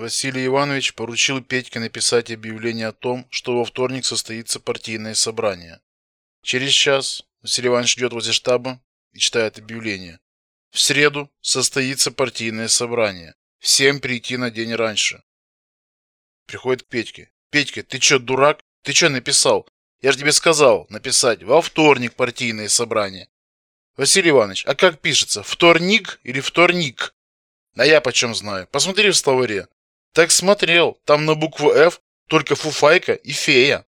Василий Иванович поручил Петьке написать объявление о том, что во вторник состоится партийное собрание. Через час Василий Иванович ждет возле штаба и читает объявление. В среду состоится партийное собрание. Всем прийти на день раньше. Приходит к Петьке. Петька, ты что, дурак? Ты что написал? Я же тебе сказал написать во вторник партийное собрание. Василий Иванович, а как пишется? Вторник или вторник? А я почем знаю? Посмотри в словаре. Так смотрел. Там на букву F только фуфайка и фея.